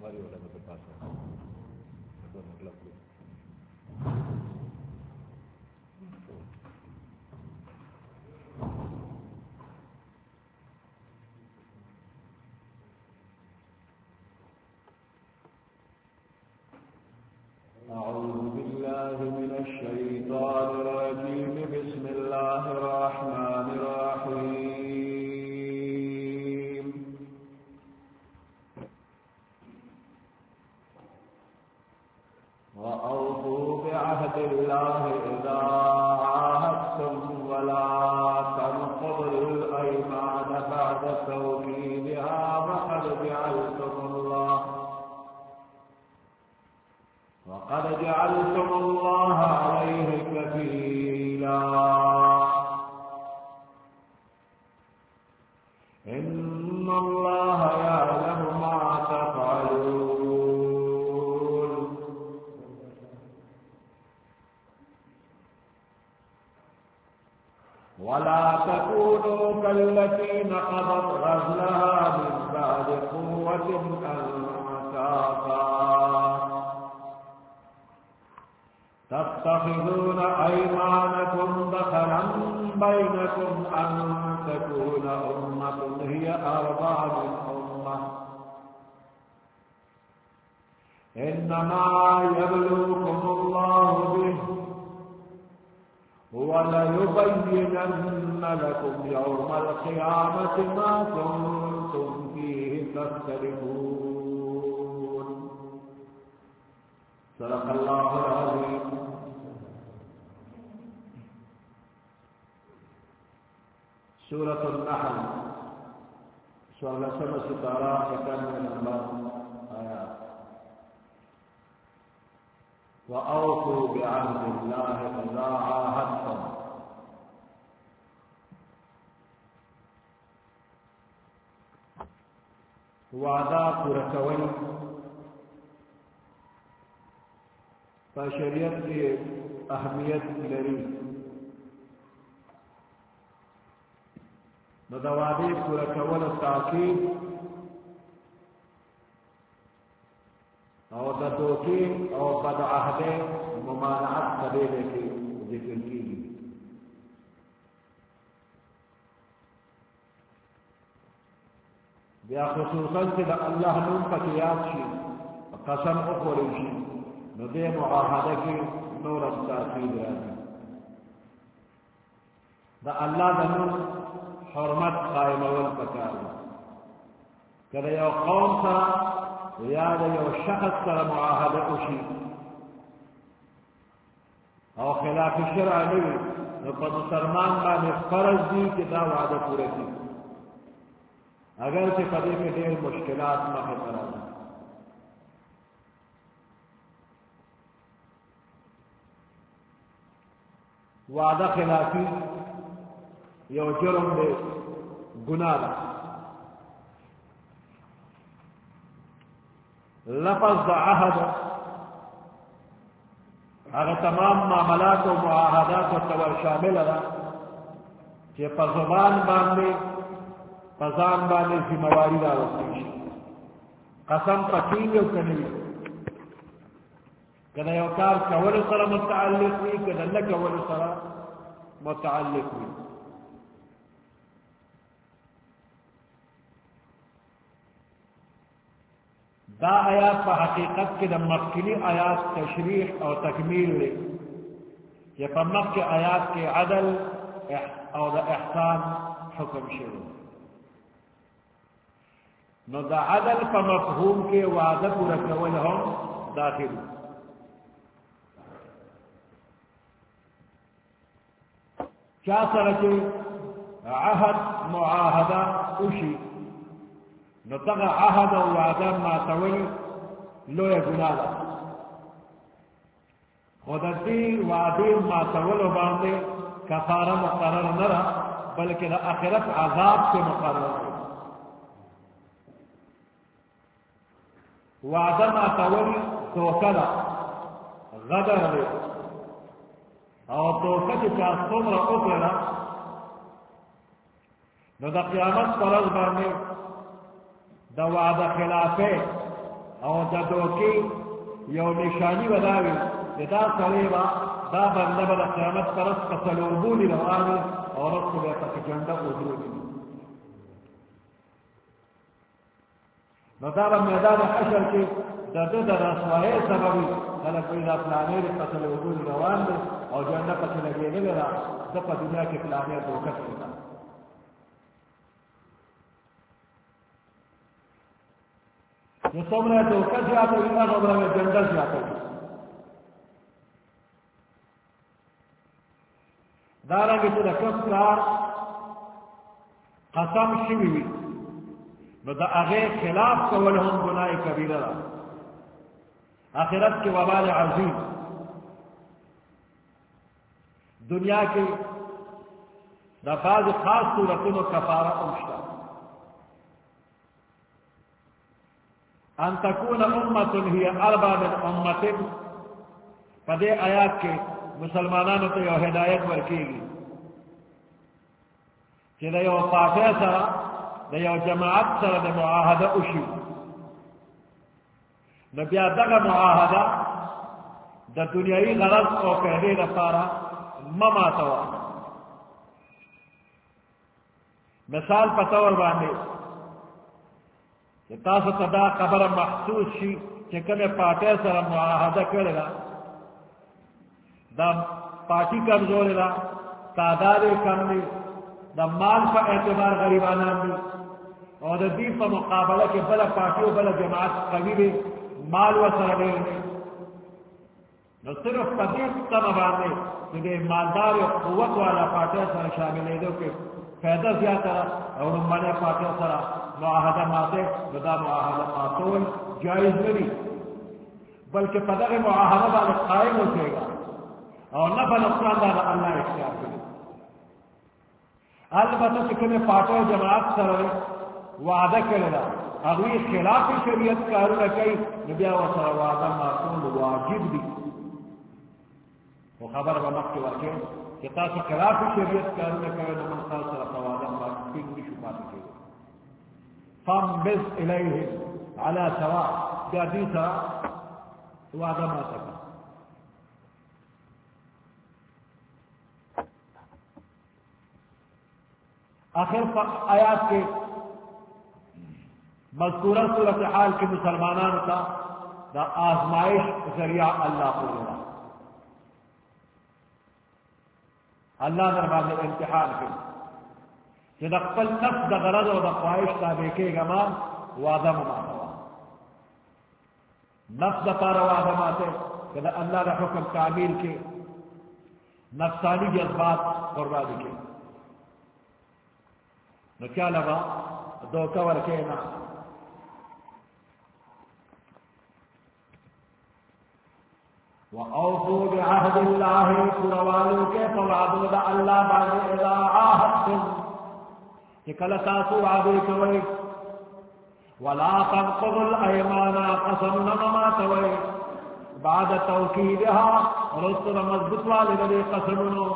ہماری والا مطلب پاس مطلب بعد توكيدها وقد جعلتم الله وقد جعلتم الله عليه كفيلا. إن الله ولا تكونوا كالتي نقضت غزلها من بعد قوة أنكافا تتخذون أيمانكم دخلا بينكم أن تكون أمة، هي أربع من أمة إنما يبلوكم الله به وليبينن لكم يوم القيامة ما كنتم فيه تختلفون صدق الله العظيم سورة النحل سورة سبع ستارة كان من الله وأوفوا بعهد الله إذا عاهدتم. وعدا پورکول فشریعت کی اہمیت لری ندوادی پورکول تاکید او اور دوکی اور بد عہد ممانعت قبیلے کی ذکر کی گئی بیا خصوصا کہ دا اللہ نوم پک یاد شی قسم اخوری شی نو دے معاہدہ کی نور تاکید راځي. دا اللہ دا نوم حرمت قائم اول پکار کله یو قوم سره یا د یو شخص سره معاهده وشي. او خلاف شرع نه وي. نو په مسلمان باندې فرض دي چې دا وعده پوره کړي. اگر چې په دې کې ډېر مشکلات مخه راځي. وعده خلافی یو جرم دی، ګناه ده. لفظ دا عہد. اگر تمام معاملات و معاہدات و تور شامل ہے کہ پزبان باندھے پزان باندھے ذمہ داری دار ہوتی قسم پکین یو کنی کنا یو کار کول سره متعلق وی کنا نه کول سره متعلق وی دا آیات په حقیقت کې د مخکنی آیات تشریح او تکمیل لري چې په مخکې آیات کې عدل او د احسان حکم شوی. نو د عدل په مفهوم کې وعده پوره کول هم داخل چا سره چې عهد، معاهده نو تغه عهد او وعده ما تول لوی ګناه ده. خود دې وعده ما تول باندې کفاره مقرر نه را بلکې د اخرت عذاب ته مقرر ده. وعده ما تول توکل غدر ده. او توکل چې څومره وکړه، نو د قیامت پر ورځ باندې دا وعده خلافه او دا دوکی یو نشانی بداوی دا سلی با دا بنده با دا قیامت پرس پسلوبونی روانی اور رسو بے پس جنڈا ادرونی نو دا با میدان حشر کی دا دا دا رسوائے سببی خلق کوئی دا پلانے دا پسلوبونی روان دی اور جنڈا پس لگے لگے دا دا دنیا کے پلانے دوکت کی جو سمرے تو کس جاتے ہیں اتنا سمرے میں جنگل جاتے ہیں دارا کی تو کس کار قسم شوی ہوئی نو دا اغیر خلاف کول ہم گناہ کبیرہ را آخرت کے وبال عظیم دنیا کے دا بعض خاص صورتوں میں کفارہ امشتا ان تکون امت ہی اربا من امت پدے آیات کے مسلمانانو تو یو ہدایت ورکی گی کہ دا یو فاتح سرا، دا یو جماعت سرا دا معاہدہ اشی نبیا دگا معاہدہ دا دنیای غرض او پہلے دا پارا مما توا مثال پتور باندے تاسو تدا خبر محسوس شي چې کله پاټه سره معاهده کړل دا پارٹی کمزور دا تعداد کم دی دا مال په اعتبار غریبانان دي او د دې په مقابله کې بل پارٹی او بل جماعت قوي دي مال و سره دی نو صرف په دې سم باندې چې د مالدار او قوت والا پارٹی سره شاملې دي کې فائدہ زیاتہ اور مانے پاٹے سرا معاہدہ ماتے بدا معاہدہ ماتول جائز نہیں۔ بلکہ پدر معاہدہ والے قائم ہو جائے گا۔ اور نفع نقصان والا اللہ اختیار کرے۔ البتہ چکنے پاٹے جماعت سر وعدہ کرے گا۔ اگلی خلاف شریعت کارو کئی نبیا و سر وعدہ ماتول واجب دی وہ خبر بمک کے واقع کہ تاسو خلاف شریعت کارونه کوي نو من خاص سره قواعد ما سپین نشو پاتې کېږي فم على سواء بیا دې سره ما تکا. آخر آیات کے مذکورہ صورت حال کے مسلمانان کا دا آزمائش ذریعہ اللہ کو جڑا اللہ دربار میں امتحان کی کہ نقل نفس دا غرض و دا خواہش تا دیکھے گا ماں وعدہ مانا نفس دا پارا وعدہ ماتے کہ دا اللہ دا حکم تعمیر کے نفسانی جذبات قربانی کے نو کیا لگا؟ دو کور کے نا. وَأَوْفُوا بِعَهْدِ اللَّهِ قُرَوَانُوا كَيْفَ وَعَدُوا دَ اللَّهَ بَعْدِ إِذَا عَاهَدْتُمْ كَلَ تَاسُوا عَبِي كَوَيْ وَلَا تَنْقُضُوا الْأَيْمَانَ قَسَمْنَ مَا تَوَيْ بعد توكيدها رسل مضبط والذي قسمنا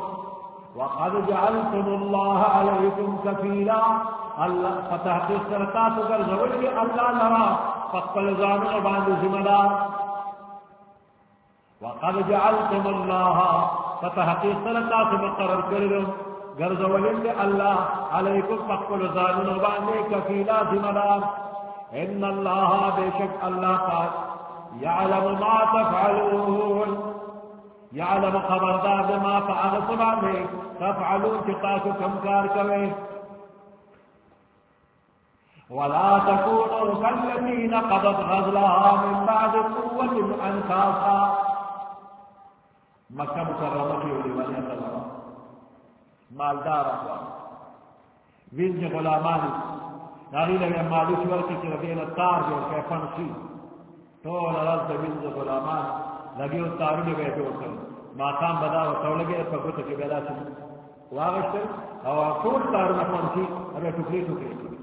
وقد جعلتم الله عليكم كفيلا الله فتحت السرطات وقال الله لرا. فقل زانو بعد زمدار وقد جعلتم الله فتحقیق سلطا سے مقرر کر کردو گرزولن اللہ علیکم فقل زانن بانے کفیلا ذمدار ان اللہ بے شک اللہ قاد يعلم ما تفعلون. يعلم خبردار دے ما فعل سبحانه تفعلون تقاسو كم كار كوي ولا تكونوا كالذين قضت غزلها من بعد قوة أنكاسا مکہ مکرمہ کی ہونے والی اللہ مالدار ہوا وینج غلامانی. ناری لگے مالوش ورکی کی ربین تار جو کہ فنسی تو لرز دا وینج غلامان لگے اس تارو نے بیٹھے ہوتا ماقام بدا و تو لگے پکوتا کی بیدا سے واغشتے، او کور تارو نے فنسی ابے ٹکری ٹکری ٹکری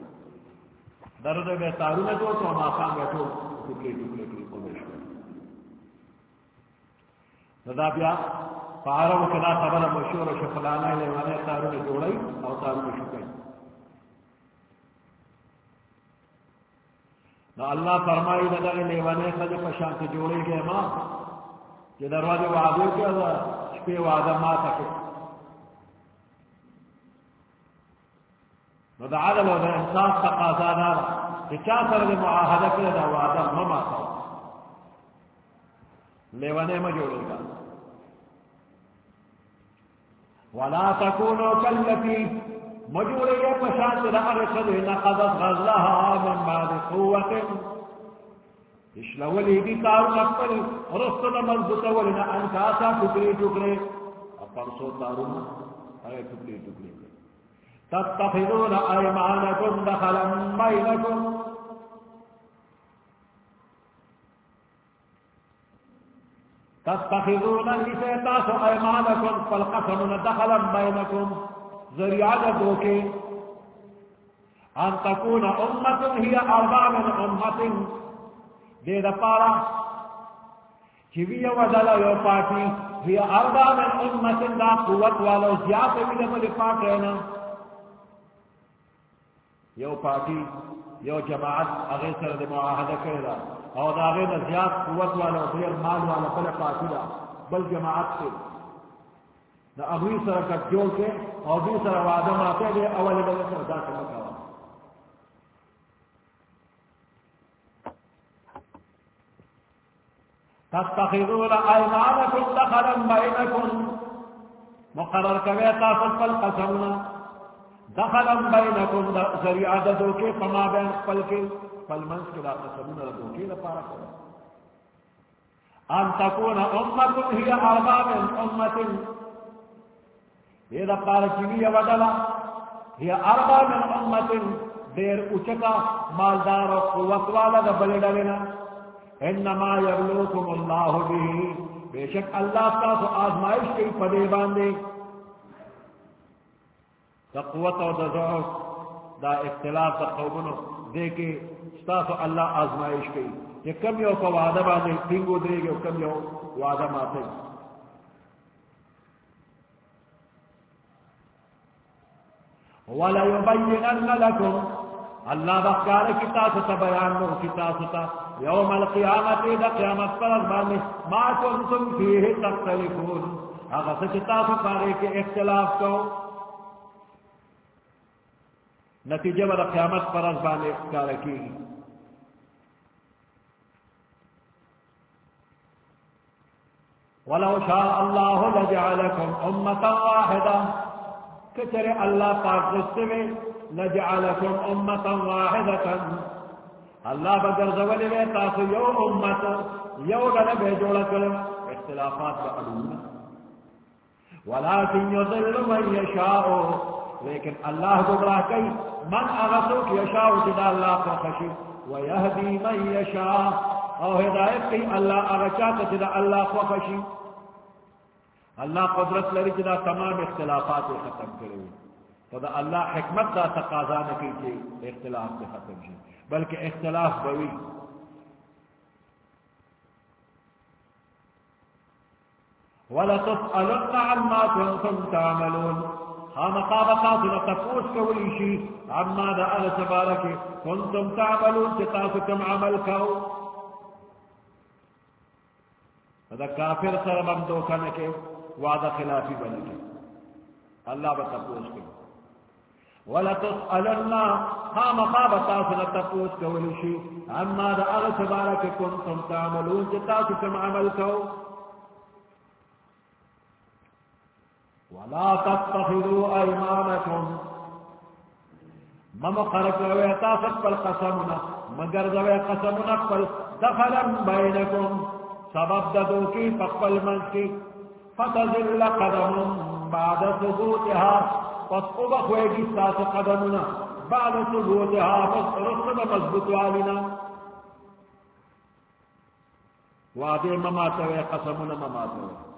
درد بے تارو نے جو تو ماقام بیٹھو ٹکری ٹکری ٹکری ندا بیا پارو کدا خبر مشہور شفلانا لے والے تارو نے جوڑائی اور تارو نے شکائی اللہ فرمائی نہ لگے لیوانے خد پشان سے جوڑے گئے ماں کہ دروازے وعدے کے شپے وعدہ ماں تک نو دا عدل و دا انصاف تقاضا دار کہ چا سر دے معاہدہ کرے دا وعدہ مما تھا لیوانے میں جوڑے ولا تكونوا كالتي مجورے گئے پشان سے رہا غزلها من بعد قوة اشلولی دی کارو نقل رسل مضبط ولنا انکاسا ٹکڑے ٹکڑے. پرسو تارو ارے ٹکڑے ٹکڑے. تتخذون ایمانکم دخلا بینکم تتخذون لسيتاسو ایمانکم فالقسمون دخلا بینکم ذریعہ دھوکے ان تکون امت ہی اربا من امت دے دا پارا چوی ودلا یو پارٹی ہی اربا من امت دا قوت والو زیادہ بھی دمال پاک رہنا یو پارٹی یو جماعت اغیر سر دے معاہدہ کردا اور دا اغیر زیاد قوت والو دیر مال والو بل پارٹی بل جماعت سے۔ دا ابھی سر کٹ جوڑ کے اور دوسرا وعدہ آتے گئے اول بلے سر دا کے مکاوا تتخذون ايمانكم دخلا بينكم، مقرر كوي تاسف القسمنا دخلا بينكم ذريعة دوكي فما بين قلقي فالمنس كلا قسمنا دوكي لپارا کرو ان تكون امة هي ارباب امة. یہ دفار چیوی ودلا یہ اربا من امت دیر اچکا مالدار و قوت والا دا بلے ڈالنا انما یبلوکم اللہ بھی بے شک اللہ کا تو آزمائش کی پدے باندے. دا قوت و دا ضعف، دا اختلاف دا قومنو دے کے ستاسو اللہ آزمائش کی کہ کم یو کو وعدہ باندے تینگو دے گے کم یو وعدہ ماتے ولا يبينن لكم الله بخار كتاب تبيان نور كتاب تا يوم القيامة إذا قيامت فرض باني ما كنتم فيه تختلفون هذا كتاب فارق اختلاف کو نتیجہ بدا قیامت فرض بانے اختار کی ولو شاء الله لجعلكم أمة واحدة. کچر اللہ پاک رستے میں لجعلکم امتا واحدتا اللہ بگر زولی میں تاسو یو امت، یو گل بے جوڑا کرم اختلافات با علوم ولیکن یضل من یشاؤ لیکن اللہ گبراہ کئی، من اغسو کی یشاؤ جدا اللہ کو خشی، ویہدی من یشاؤ او ہدایت کی اللہ اغچاک جدا اللہ کو خشی۔ اللہ قدرت لری جدا تمام اختلافات ختم کرے۔ تو دا اللہ حکمت دا تقاضا نہ کی اختلاف سے ختم شی بلکہ اختلاف بوی۔ وَلَتُسْأَلُنَّ عَمَّا كُنْتُمْ تَعْمَلُونَ۔ ہم قابقات نتفوس کولی شی عما دا اغا تبارک، کنتم تعملون چتاسکم عمل کو دا کافر سر بندو کنکے وعدہ خلافی بنے گی اللہ بتا پوچھ کے ولا تسألن، خام خاب تاسنا تپوس کو ولشي دا اغا تبارك كنتم تعملون جتاسو كم عمل كو ولا تتخذوا ايمانكم مم خرق ويتاسك بالقسمنا مگر ذوي قسمنا قل دخلا بينكم، سبب ددوكي فقل منكي فتزل قدم بعد ثبوتها فصبح خويجي ساس قدمنا بعد ثبوتها فصرصد مضبط والنا وعدے مماتوے قسمنا مماتوے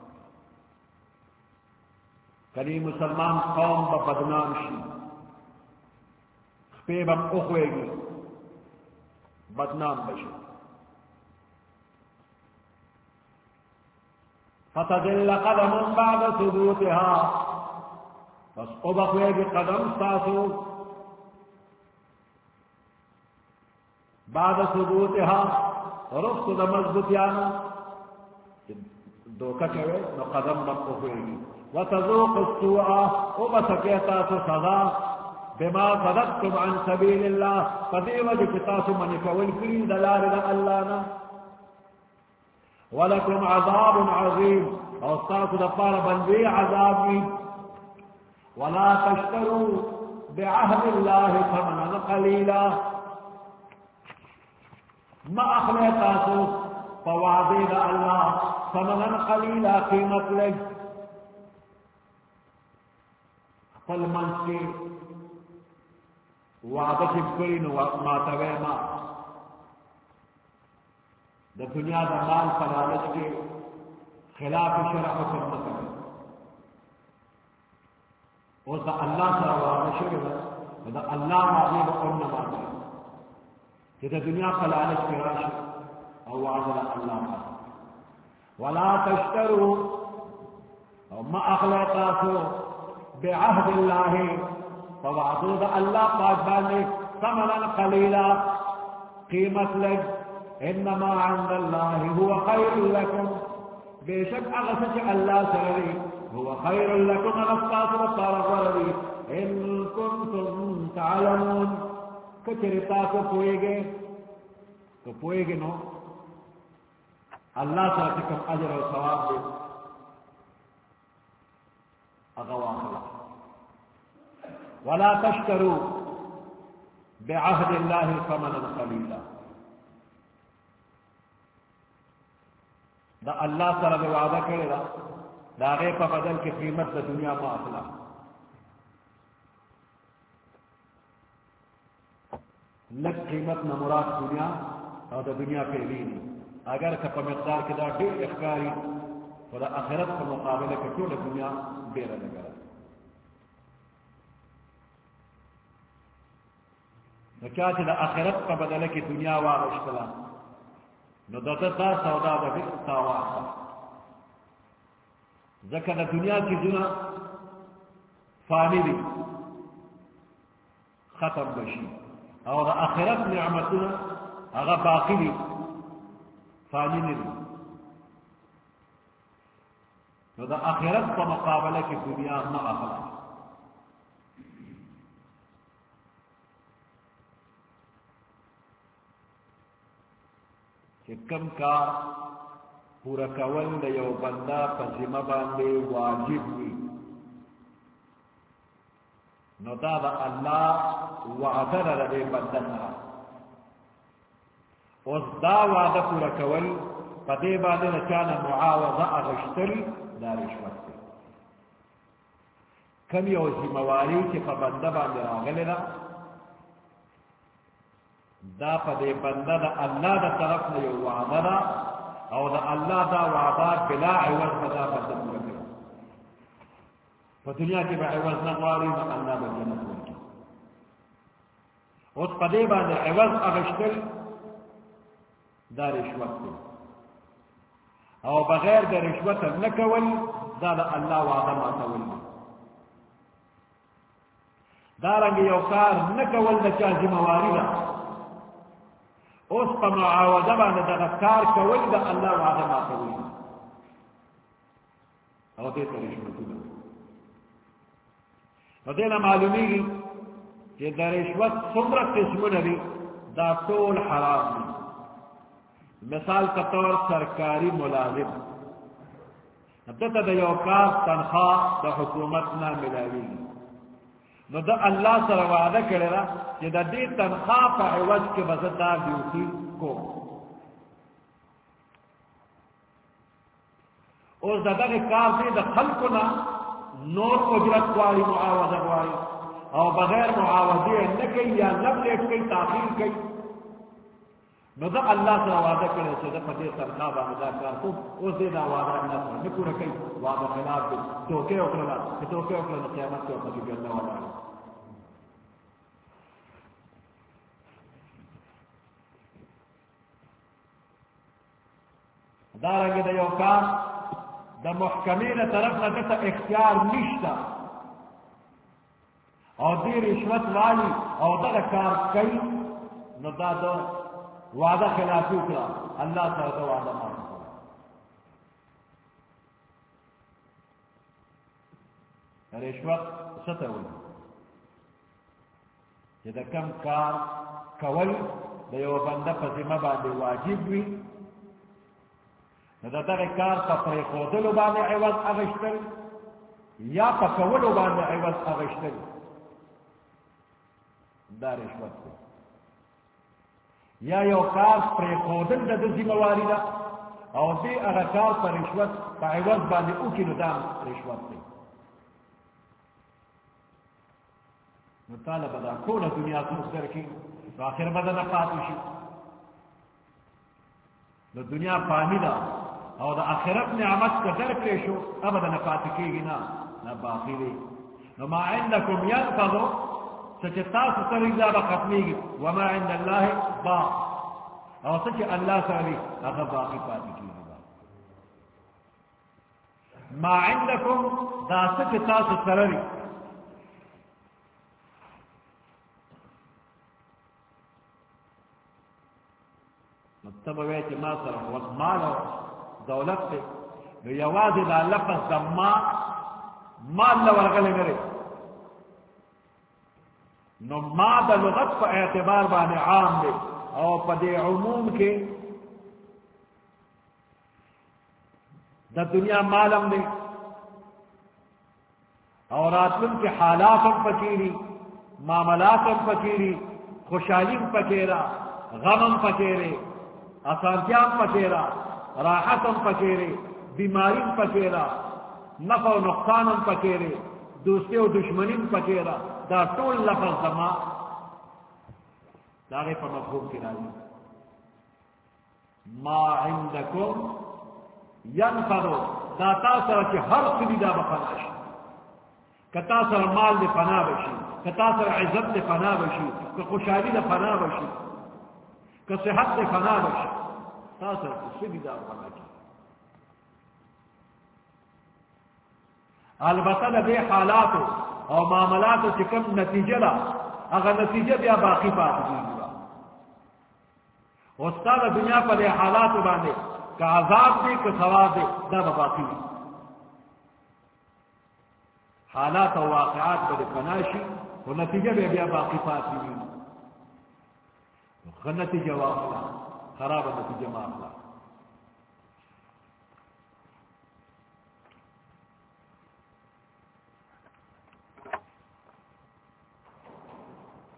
کلی مسلمان قوم با بدنام شی خپیبم اخوے گی بدنام بشی فتدل قدم بعد ثبوتها. بس ابقوے گی قدم ساسو بعد ثبوتها رفت دا مضبوطیانا دوکا چوے نو قدم مقفوئی وتذوق السوء. وبسكيتا صدا بما صدقتم عن سبيل الله. فدي وجه من كول كريم دلال الله ولكم عذاب عظيم. او استاذ دفار بندي عذاب ولا تشتروا بعهد الله ثمنا قليلا. ما اخلي تاسو فوعدي الله ثمنا قليلا قيمة لك. خپل منځ کې وعده چې کړی نو ما ته ما د دنیا د مال په لالچ کې خلاف شرع حکم نه کوي او دا الله سره وعده شوی ده دا الله باندې به اون نه باندې چې د دنیا په لالچ کې راشي او وعده الله باندې ولا تشتروا او ما اخلاقاتو بعهد الله فوعدود الله قاد بالي ثمنا قليلا قيمة لك إنما عند الله هو خير لكم بشك أغسج الله سرري هو خير لكم أغسطاس وطارغ إن كنتم تعلمون۔ كترتاكو پوئگے تو پوئگے نو۔ اللہ سرکم اجر و ثواب دے۔ اغواخلا ولا تشتروا بعهد الله ثمنا قليلا. دا اللہ سر میں وعدہ کرے گا داغے پا بدل کی قیمت دا دنیا ما اخلا. لگ قیمت نہ مراد دنیا اور دا دنیا پہ لی اگر کا مقدار کے دا ڈیر اخکاری اور دا اخرت کا مقابلے کے ٹوٹ دنیا بے لگا نو کیا چې د آخرت په بدله کې دنیا واغشتله نو د ده دا سودا به بېرته تا واخله ځکه د دنیا څیزونه فاني دي ختم بشي او د آخرت نعمتونه هغه باقي دي فاني نه دي نو د آخرت په مقابله کې دنیا نه اخلا کہ کم کا پورا کول د یو بندا په ذمہ باندې واجب وي. نو دا د الله وعده لري دې بندا سره. اوس دا وعده پورا کول په دې باندې نه چانه معاوضه اغشتل دا رشوت دی کم یو ذمہ واری چې په بندا باندې راغلی دا پا دے بندہ دا اللہ دا طرف نے یو وعدہ دا، او دا اللہ دا وعدہ بلا عوض بدا بندہ پورا کرو دنیا کی با عوض نقواری نا اللہ با جنت ورکی اس پا دے باندے عوض اغشتل دا رشوت دی او بغیر دا رشوت نکول دا دا اللہ وعدہ ما تول دا رنگ یو کار نکول دا چا زمواری دا اوس په معاوضه باندې دغه کار کول د الله وعده ماتوي او دې ته رشوتونه نو دې نه معلومیږي چې د رشوت څومره قسمونه دي، دا ټول حرام دي. مثال کے طور سرکاری ملازم. دته د یو کار تنخواه د حکومت نه ملاویږي نو دا اللہ سره وعده کړی دا چې د دې تنخواه په عوض کې به زه دا ډیوټي کوم اوس د دغه کار دی د خلکو نه نور اجرت غواړي معاوضه غواړي او بغیر معاوضه نه کوي یا نه لیټ کوي تاخیر کوي نو دا الله سره وعده کړی چې د پدې تنخواه باندې دا کار کوم. اوس دې دا وعده نه نه پوره کوي. وعده خلاف دي توکه وکړه چې توکه وکړه قیامت کې په دې نه ولاړ دارنگی دا یو کار دا محکمی دا طرف نہ کتا اختیار نشتا او دی رشوت والی او دا کار کئی نو دا دا وعدہ خلافی کرا اللہ سر تو وعدہ مان رشوت ستر جدا کم کار کول دا یو بندہ پا ذمہ باندے واجب وی دا دا کار پا پری خودلو باندے عوض اغشتل، یا پا کولو باندے عوض اغشتل۔ دا رشوت دی یا یو کار پر خودل دا دا ذمہ واری دا او دی اغا کار پر رشوت پا عوض باندے اوکی نو دا رشوت دی. مطالبه دا کوله دنیا څخه در کې اخر بدل پاتې شي. د دنیا پانی دا او د اخرت نعمت کا در کړې شو، ابدا نه پاتې کېږي، نه نه باقی دی. نو ما عندكم ينفض سچتا سره دا به ختميږي وما عند الله با او سچ الله سره هغه باقی پاتې کېږي ما عندكم دا سچتا سره تب وی ما سر وقت مال دولت تے نو یواز دا لفظ دا ما، مال لور غلی نرے نو ما دا لغت پا اعتبار بانے عام دے او پا دے عموم کے دا دنیا مالم دے اور آتم کے حالاتم پکیری معاملاتم پکیری خوشحالیم پکیرا غمم پکیرے آسانتیام پکیرا راحتم پکیرے بیماریم پکیرا نفع و نقصانم پکیرے دوستے و دشمنیم پکیرا دا طول لفظ زما داغے پر مفہوم کی راجی ما عندکم ینفرو دا تا سر چی ہر سلی دا بفناشی کتا سر مال دے فنا بشی کتا سر عزت دے فنا بشی کہ خوشحالی دے فنا بشی کہ صحت دے فنا بشی تاثر سبی دا فنا کی البتہ دے حالات اور معاملات چکم نتیجہ لا اگر نتیجہ دیا باقی بات نہیں ہوا استاد دنیا پر حالات باندھے کا عذاب دے کہ ثواب دے دا باقی حالات اور واقعات پر فناشی وہ نتیجہ بھی بیا باقی پاتی نہیں نتیجہ واقعہ خراب نتیجہ معاملہ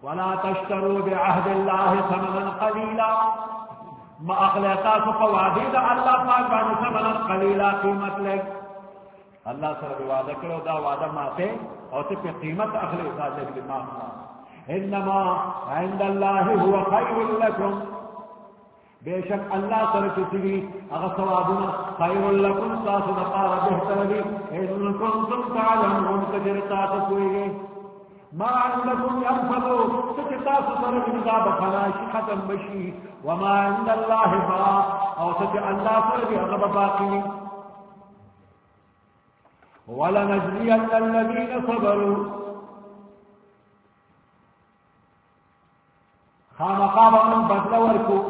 ولا تشتروا بعهد الله ثمنا قليلا. ما اخلاقات فوادid اللہ پاک بان ثمنا قليلا قیمت لے. اللہ سر وعدہ کرو، دا وعدہ ماتے اور تے پہ قیمت اخلے دا دے ما انما عند الله هو خير لكم. بے شک اللہ سر کسی اگر ثوابنا خیر لکم ساس نقار بہتر بھی. ان کنتم تعلمون کجرتا تکوئی ما عندكم ينفذوا ستتاس سر ختم بشي وما عند الله با او ست الله سر بأغب باقي. ولنجزين الذين صبروا. خامقام من بدلوركم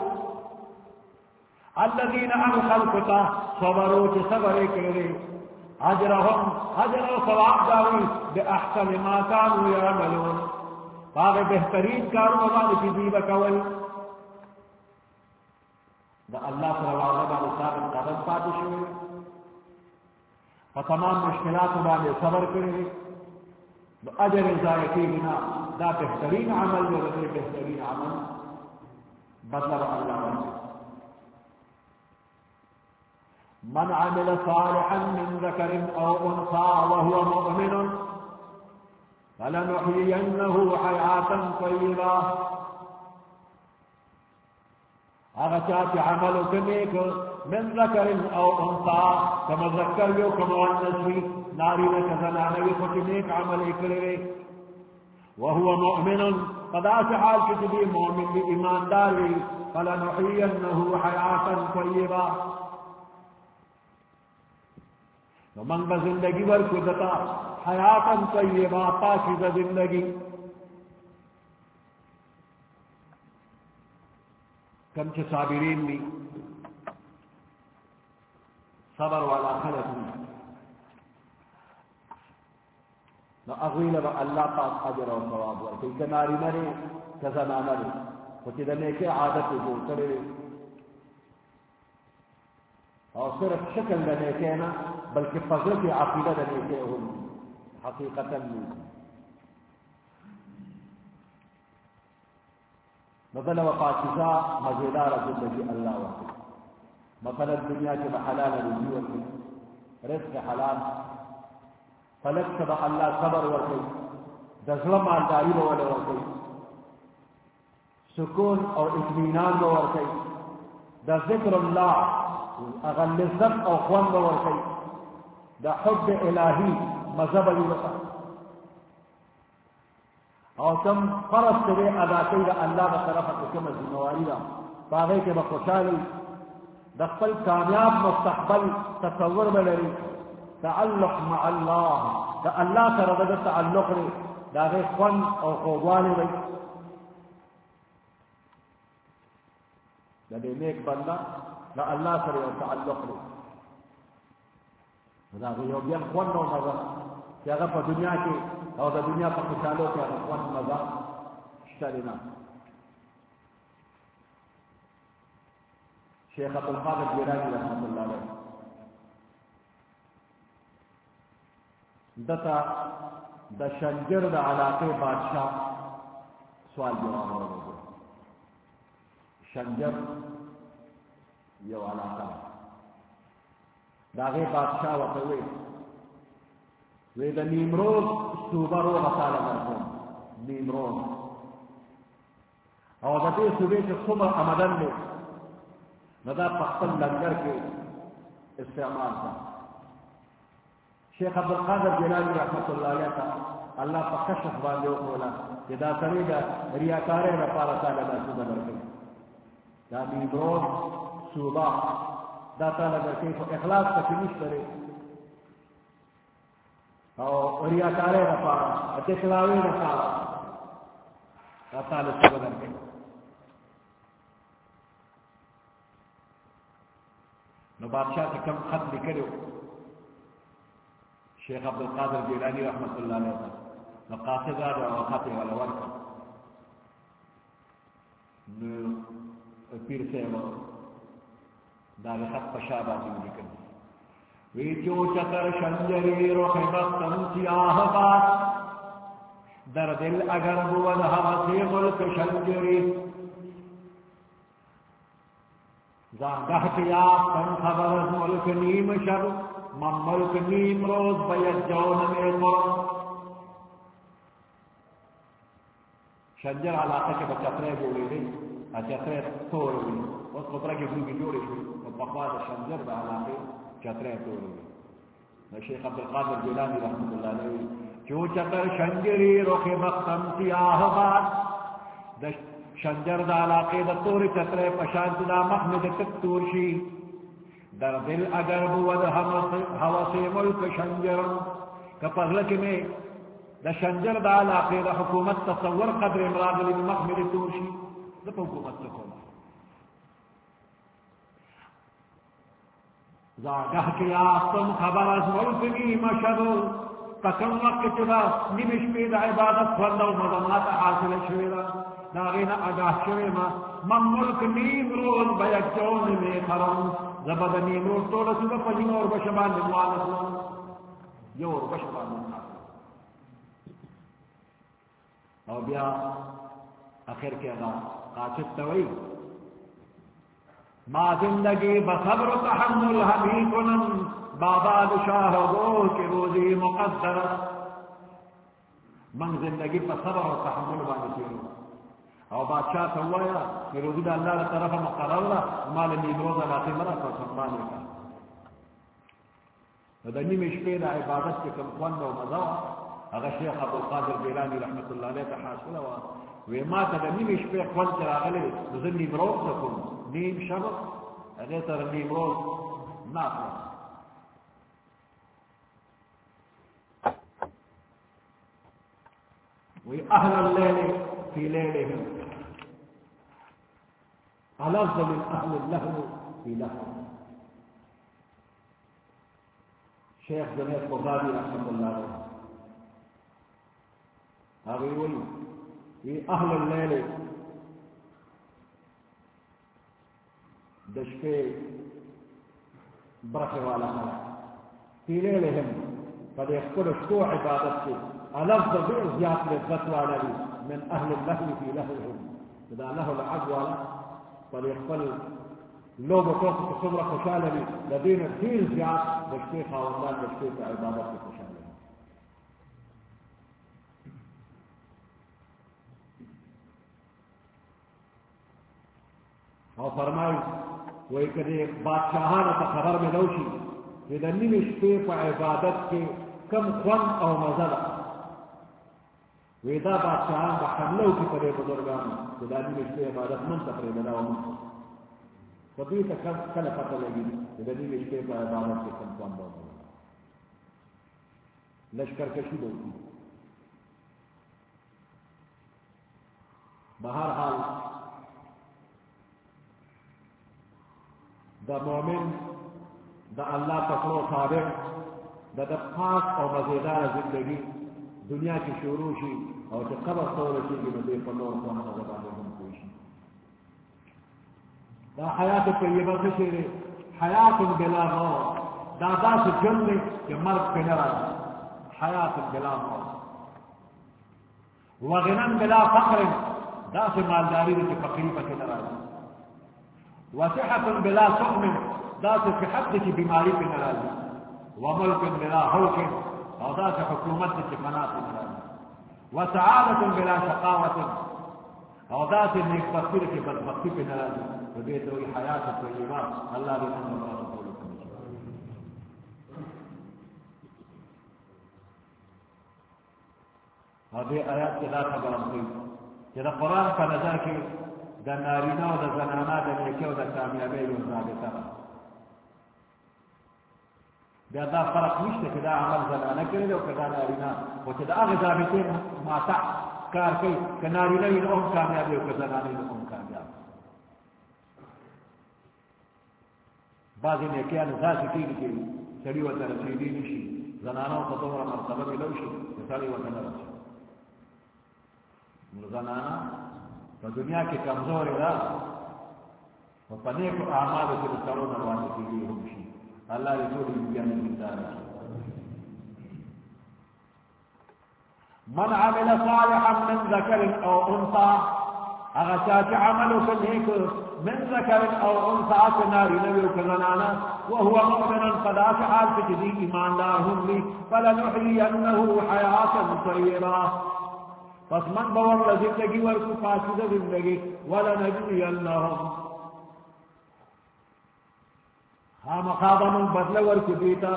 الذين عن صبروا تصبروا كرري اجرهم، اجر ثواب داوي باحسن ما كانوا يعملون. باغ بهترین کارو باندې چې دی وکول دا الله تعالی وعده باندې ثابت قدم پاتې شو په تمام مشکلات باندې صبر کړی دا اجر ضایع کیږي نه. دا بهترین عمل دی بهترین عمل بدل الله باندې. من عمل صالحا من ذكر أو أنثى وهو مؤمن فلنحيينه حياة طيبة. أغشات عمل كميك من ذكر أو أنثى، كما ذكر يو كما ونسي ناري لك زنانوي فكميك عمل إكره وهو مؤمن قد أسحال كتبي مؤمن بإيمان داري، فلنحيينه حياة طيبة. تو من با زندگی ور کو دتا حیاتن طیبا پاکیزہ زندگی. کم چھ صابرین بھی صبر والا خلق بھی نو اغویل با اللہ پاک عجر و ثواب ورکی کناری مرے کزنانا رے خوچی دنے کے عادت جو کرے اور صرف شکل دنے کے نا، بلکہ فضل کی عقیدہ دنے کے ہم حقیقتا۔ نہیں و پاکزا مزیدار زندگی اللہ ورکی مثلا دنیا کے حلال رجوع ورکی رزق حلال۔ فلک سبا اللہ صبر ورکی دزل مالداری بول ورکی سکون اور اطمینان ورکی دا ذکر اللہ۔ اغل لذت او خوان بور ورکی دا حب الہی مذہب یورتا او کم فرض کرے ادا کئی دا اللہ کا طرف کم ذمہ دا. باغے کے بخوشالی دا خپل کامیاب مستقبل تصور بلری تعلق مع الله دا الله سره د تعلق لري دا غي خوان او خوبوالي وي دا دې نیک بندا دا الله سره یو تعلق لري دا غي یو بیا خوان نو مزه چې هغه په دنیا کې او د دنیا په خوشالو کې هغه خوان مزه شته نه شیخ عبد القادر جیلانی رحمۃ اللہ علیہ دتا، دا شنجر دا علاقے بادشاہ سوال جواب ہو گئے شنجر یو علاقہ داغے بادشاہ وقوے وے دا نیمروز صوبہ رو مسالہ مرکم نیمروز۔ اور دا دے صوبے سے صبح امدن لے ندا پختن لنگر کے استعمال کا شیخ عبد القادر جلانی رحمت اللہ علیہ تا اللہ پا کشف باندے اقولا کہ دا سرے دا ریاکارے دا پارا تالا دا سوبا لرکے دا میدون سوبا دا تالا لرکے فا اخلاص تا کنیش کرے. او ریاکارے دا پارا. اتکلاوے دا پارا. دا تالا سوبا نو بادشاہ سے کم خط لکھے شیخ عبد القادر جیلانی رحمت اللہ علیہ وسلم. مقاصد اور وقت والا ورک پیر سے وہ دار خط پشابہ دی۔ لکھن وی جو چتر شنجری روح بختم سیاہ بات۔ در دل اگر بود حوثی ملک شنجری۔ زاگہ کیا تن خبر ملک نیم شب۔ من ملک نیم روز بید جون میں قرآن۔ شجر علاقہ کے بچترے جوڑے دے۔ چترے توڑ ہوئی اس خطرہ کی بھوگی جوڑے ہوئی اور بقواد شجر با علاقے چترے توڑ ہوئی شیخ عبدالقادر جلانی رحمت اللہ علیہ جو چتر شنجری روکے مختم سیاہ باد شنجر دا علاقے دا توری چترے پشانت دا محمد تک تورشی در دل اگر بود حوث ملک شنجر کپغلک میں دا شنجر دا علاقے دا حکومت تصور قدر امراض لی محمد توشی دا حکومت تکوما زاگہ کی آستم خبر از ملک مشدو تکم وقت چدا نمش پید عبادت فردو مضمات حاصل شویدہ داغین اگاہ شوی ما من ملک نیم روز بیک جون میں خرم. زبد نیم روز تولا سودا پجن اور بشبان نموانا سوان یو اور بشبان نموانا او بیا اخر کے اگاہ قاچت توئی ما زندگی بصبر تحمل ہمی کنن بابا دشاہ گو کے روزی مقدر. من زندگی بصبر و تحمل بانی چیئے او بادشاہ تو ہوا کہ روزی دا اللہ طرف مقرر لا مال نیمروز علاقے مرا تو سنبانے کا. دا نیم شپے عبادت کے کم خوان و مزا اگر شیخ عبد القادر بیلانی رحمت اللہ علیہ تحاصل ہوا وی ما تا دا نیم شپے خوان چرا غلے نزل نیمروز نیم شب اگر تر نیمروز ناکل وی اہل اللیل فی لیلہم ألذ من أهل اللهو في لهو. شيخ جميع بغدادي رحمه الله عليه هذا يقول في أهل الليل دشكي بركة ولا خلق في ليلهم قد يقول شكو عبادتك ألفظ بئر زيادة للذات من أهل اللهو في لهوهم إذا له العب ولا پر خپل لوګو ټوک په څومره خوشاله وي د دین ډیر زیات د شپې خاوندان د شپې عبادت کې خوشاله وي او فرمای وای کدی بادشاہانو ته خبر مې نوشي چې د نیمې شپې په عبادت کې کم خوند او مزه ویدا بادشاہان با حملو کی پڑے بزرگان تو دادی میں شپے عبادت من تفرے بنا ومن فدوی تا کل پتہ لگی، کہ دادی میں شپے پر عبادت کے کم کم بہت لشکر کشی دو کی بہر حال دا مومن، دا اللہ پکڑو صادق دا دا خاص اور مزیدار زندگی دنیا کی شروع شی اور جو قبر تو رسی کی نبی پر نور کو ہم زبان ہم کوشی دا حیات طیبہ سے شیرے، حیات بلا موت دا دا سے جن کہ مرد پہ نہ رہا حیات بلا موت وغنن بلا فقر دا سے مالداری کہ فقری پہ نہ رہا وصحت بلا سقم دا سے صحت کی بیماری پہ نہ وملک بلا حوش. او دا سے حکومت کی فنا پہ نہ وسعادة بلا شقاوة. او دا سے نیک بختی کی بدبختی پہ ناراضی تو دے تو حیات طیبہ اللہ دے ہم اللہ کو اور آیات کے خبر کہ قرآن کا نظر کی دا نارینا و دا زنانا دا نیکے و دا کامیابی و ثابتہ بیا دا فرق نشته چې دا عمل زنانه کړی او کدا نارینا او چې دا هغه ضابطې ماته کار کوي، که نارینه وي نو هم کامیاب او که زنانه وي نو هم کامیاب بعضې نیکیان داسې کېږي چې سړي ورته رسېدي نه شي زنانو ته دومره مرتبه ملو شي چې سړی ورته نه په دنیا کې کمزورې ده او په نیکو اعمالو کې د سړو نه وړاندې کېږي هم شي اللہ رسول بیان انسان من عمل صالحا من ذكر او انثى اغشاك عملك ليك من ذكر او انثى كنار نبي كذنانا وهو مؤمن قد حال في جدي ايمان دارهم لي فلنحيينه حياه طيبه پس من بور لزندگی ورکو فاسد زندگی ولنجزينهم ہم خوابا من بدل ور کی دیتا.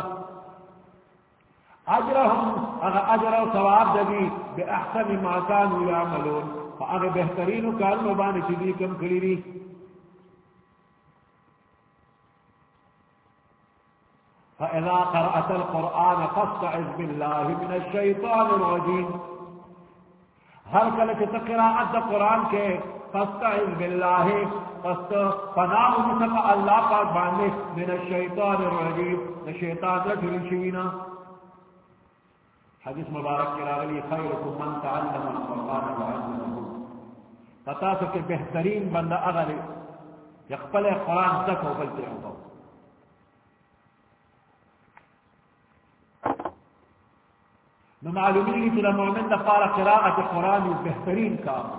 اجرهم اگر اجر و ثواب دگی بے احسن ما كانوا يعملون فاگر بہترین کار مبان چیزی کم کلیری فإذا قرأت القرآن فاستعذ بالله من الشيطان الرجيم هل كانت قراءة القرآن كيف فاستعذ بالله فست فنام نسق الله پاک باندے، من الشیطان الرجیم الشیطان رجل شوینا حدیث مبارک کے راغلی خیرکم من تعلم القرآن وعلمه پتا سو کہ بہترین بندہ اگر یقبل قرآن تک ہو بلتے ہو۔ نو معلومی کہ لمؤمن دفار قراءة قرآن بہترین کام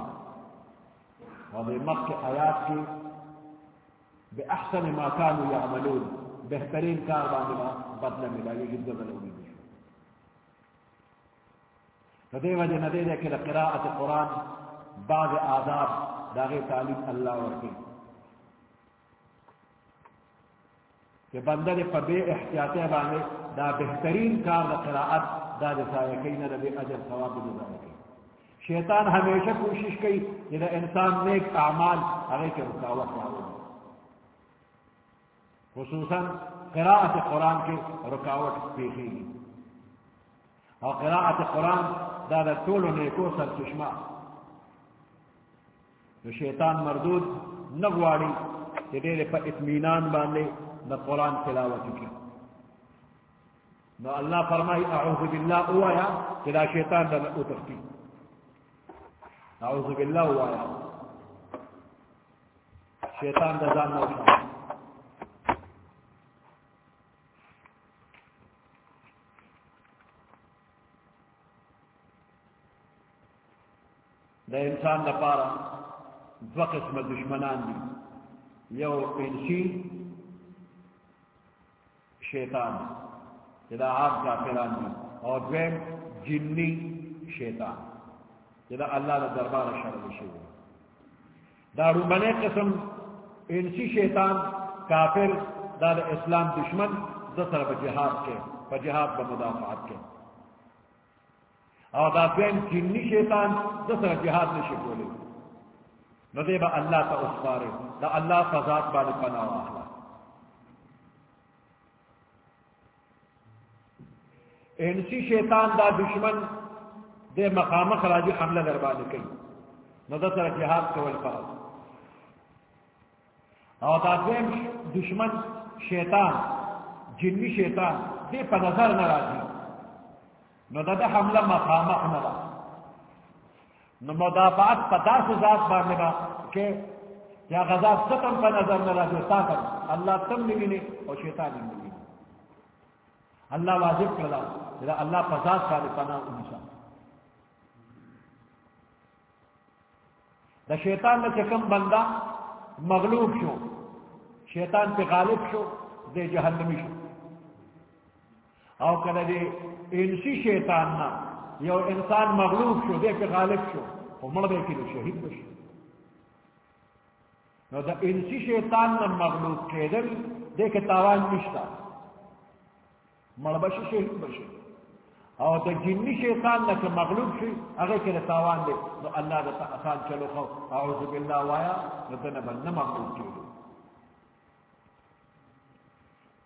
اور مک کے حیات کی بے احسن ما كانوا يعملون بہترین کار باندھنا بدلہ ملا یہ جد بدل ہوگی فدی وجہ نہ دے دے کہ قراءت قرآن بعض آداب داغ تعلیم اللہ اور کی کہ بندہ نے پبے احتیاط باندھے دا بہترین کار دا قراءت دا دسا کہ نہ دے اجر ثواب دے کہ شیطان ہمیشہ کوشش کی جب انسان نیک اعمال ہمیں کے رکاوٹ نہ خصوصاً قراءت قرآن کی رکاوٹ پیشی گی اور قراءت قرآن دادا ٹول و نیکو سر چشمہ جو شیطان مردود نغواڑی کہ دے پا اطمینان باندے نہ قرآن تلاوت کی نو اللہ فرمائی، اعوذ باللہ، او آیا کہ دا شیطان دا اترتی. اعوذ باللہ، او آیا۔ شیطان دا زان نو دا انسان دا پارا دو قسم دشمنان دی۔ یو انسی، شیطان۔ دی جدا آپ کا پیران دی اور دویم جنی شیطان جدا اللہ دا دربار شرع شیو دا رومنے قسم انسی شیطان کافر دا, دا اسلام دشمن دا سر بجہاد کے بجہاد بمدافعات کے۔ اور دا دویم جنی شیطان دا سر جہاد نشی بولے نو دے با اللہ تا اسفارے دا اللہ فضاد بانے پناہ انسی شیطان دا دشمن دے مقام خراجی حملہ دربانے کئی. نو دا سر جہاد کول فرض اور دا دیم دشمن شیطان، جنی شیطان، دے پا نظر نراجی نو دا دا حملہ مقام حملہ. نو مدافعات پتا سے ذات بارنے با کہ یا غذا ختم کا نظر نہ رہے اللہ تم نہیں ملے اور شیطان نہیں ملے اللہ واجب کردا میرا اللہ فساد کا پنا انسا دا شیطان میں کم بندہ مغلوب شو، شیطان پہ غالب شو، دے جہنمی شو۔ او کہنا دے انسی شیطان نہ، یو انسان مغلوب شو، دے پہ غالب شو وہ مر دے کی شہید بشو نو دا انسی شیطان نہ مغلوب کے دل دے کے تاوان نشتا۔ مر بش شہید بشو اور دا جنی شیطان نہ کہ مغلوب شی اگر کہ تاوان دے تو اللہ دا آسان چلو خو اعوذ باللہ وایا، نو تے بن نہ مغلوب کی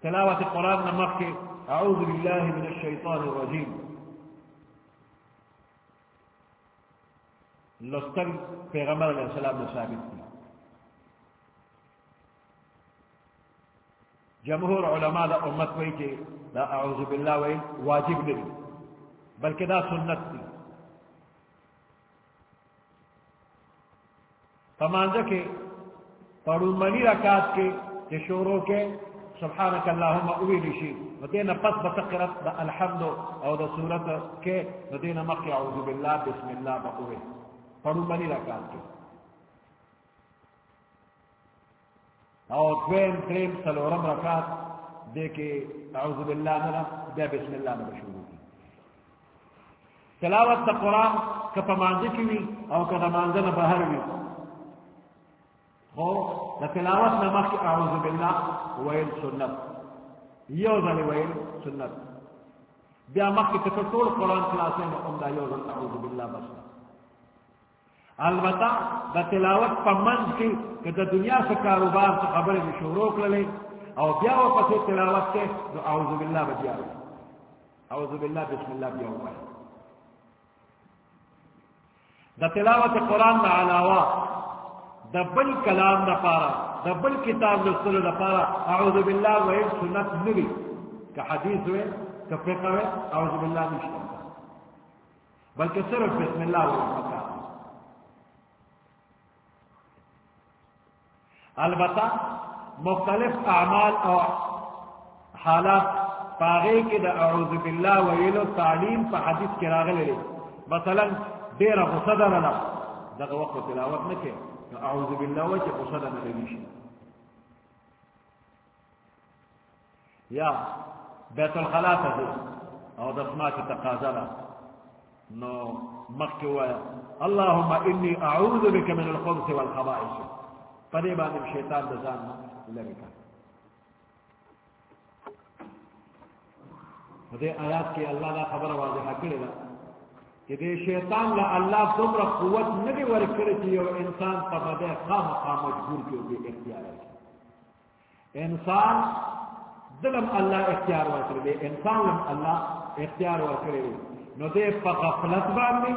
تلاوت قرآن نمک کے اعوذ باللہ من الشیطان الرجیم. لستر پیغمبر علیہ السلام نے ثابت کی جمہور علماء دا امت وئی کہ دا اعوذ باللہ وئی واجب نہیں بلکہ دا سنت تھی۔ فمانزہ کے پڑو منی رکعت کے کہ شوروں کے سبحانک اللہم اوی لشی ودینا پس بتقرت دا الحمد او دا سورت کے ودینا مقی اعوذ باللہ، بسم اللہ بقوی پڑو منی رکعت کے۔ اور دویم، دریم، سلورم رکعت دے کے اعوذ باللہ نرا دے بسم اللہ نرا تلاوت تا قرآن کپا مانزی کی وی او کدا مانزی بہر وی ہو دا تلاوت نمک کی اعوذ باللہ ویل سنت. یو ذلی ویل سنت. بیا مخ مکی تکتور قرآن کلاسے میں امدہ یو ذل اعوذ باللہ بسنا البتہ دا تلاوت پا منز کی کہ دا دنیا سے کاروبار سے خبر میں شروع کر لے بیا وہ پسے تلاوت کے تو اعوذ باللہ بجیا اعوذ باللہ بسم اللہ بیا ہوا دا تلاوت قرآن دا علاوہ دا بل کلام دا پارا دا بل کتاب رسول دا پارا اعوذ باللہ وہی سنت نبی کہ حدیث ہوئے کہ فقہ ہوئے اعوذ باللہ نشتا بلکہ صرف بسم اللہ وہی البتہ مختلف اعمال اور حالات پاغے کے دا اعوذ باللہ ویلو تعلیم پا حدیث کے راغل لے مثلا دیر غصد لنا دا وقت تلاوت نکے اعوذ باللہ وجہ غصد لنا یا بیت الخلاء تھے اور دسما کی تقاضا نو مکہ ہوا اللہم انی اعوذ بک من الخبث والخبائث. پدے بعد شیطان دزان لگے گا دے آیات کے اللہ کا خبر واضح کرے گا کہ دے شیطان لا اللہ تمر قوت نبی ور کرے تھی اور انسان پر خام خام مجبور کے دے اختیار ہے۔ انسان دلم اللہ اختیار ور کرے، دے انسان لم اللہ اختیار ور کرے۔ نو دے پر غفلت باندے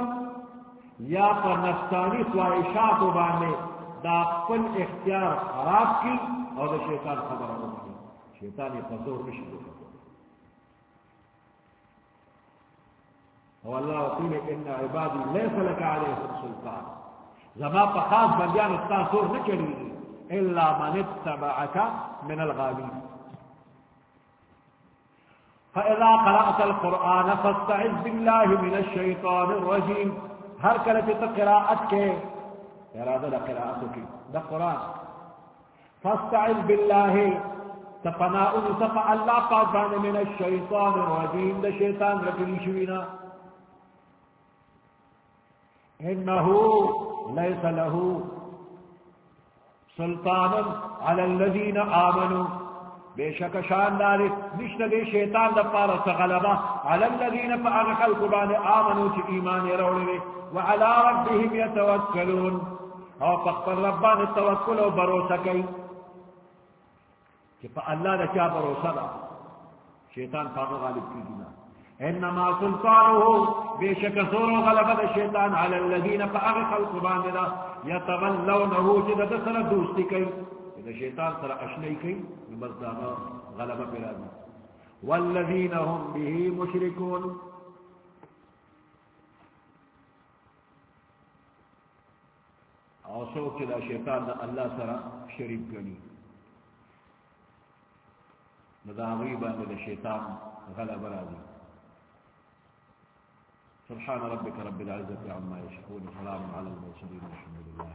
یا پر نفسانی سوائشات باندے دا پل اختیار خراب کی اور دا شیطان خبر ہو کی۔ شیطان یہ فضور نشی دو والله وقيل ان عبادي ليس لك عليهم سلطان. زما فخاص بنديان التاثور نكري الا من اتبعك من الغالين. فاذا قرات القران فاستعذ بالله من الشيطان الرجيم. هر كلمه قراءتك ارادة قراءتك ده قرآن. فاستعذ بالله. تفناء تفع الله قادان من الشيطان الرجيم. ده شيطان رجل شوينا إنه ليس له سلطان على الذين آمنوا. بے شک شاندار نشت دے شیطان دا پارا غلبہ. علی الذین فعل خلق بان آمنوا چی ایمان روڑے وعلى ربهم يتوکلون. او پخبر ربان توکل و بروسہ کئی. کہ پا اللہ دا کیا بروسہ دا. شیطان پاک غالب کی دینا انما سلطانه بے شک زور و غلبہ دا شیطان علی الذین فاغ خلق باندنا یتغلونہو جدا دا سر دوستی کئی. دا شیطان سر اشنی کئی. بس دا غلبہ پر آدھی والذین هم به مشرکون. اور سوچ دا شیطان دا اللہ سرا شریف گنی. دا غریبا دا شیطان غلب راضی. سبحان ربك رب العزة عما يشكون سلام على المرسلين والحمد لله